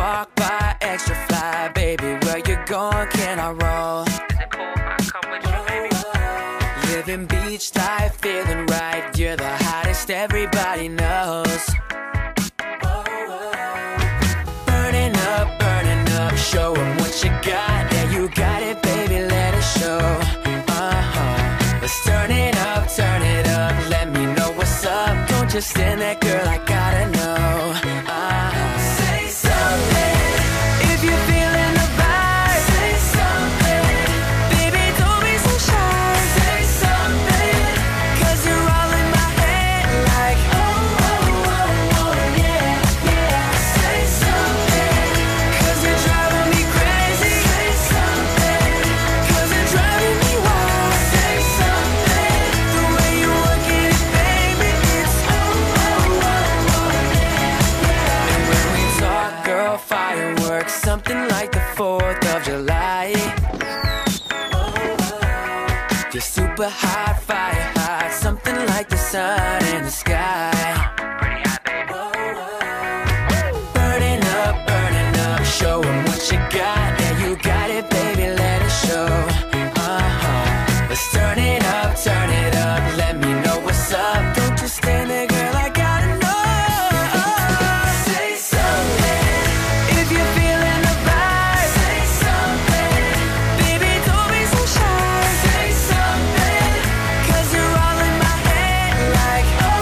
walk by extra fly, baby. Where you going? Can I roll? Is it cool if I come with you, baby? Living beach life, feeling right. You're the hottest, everybody knows. Burning up, burning up, show 'em what you got. Yeah, you got it, baby, let it show. Uh huh. Let's turn it up, turn it up, let me know what's up. Don't just stand there, girl, I saw fireworks, something like the 4th of July. You're super hot, fire hot, something like the sun in the sky. Burning up, burning up, show 'em what you got.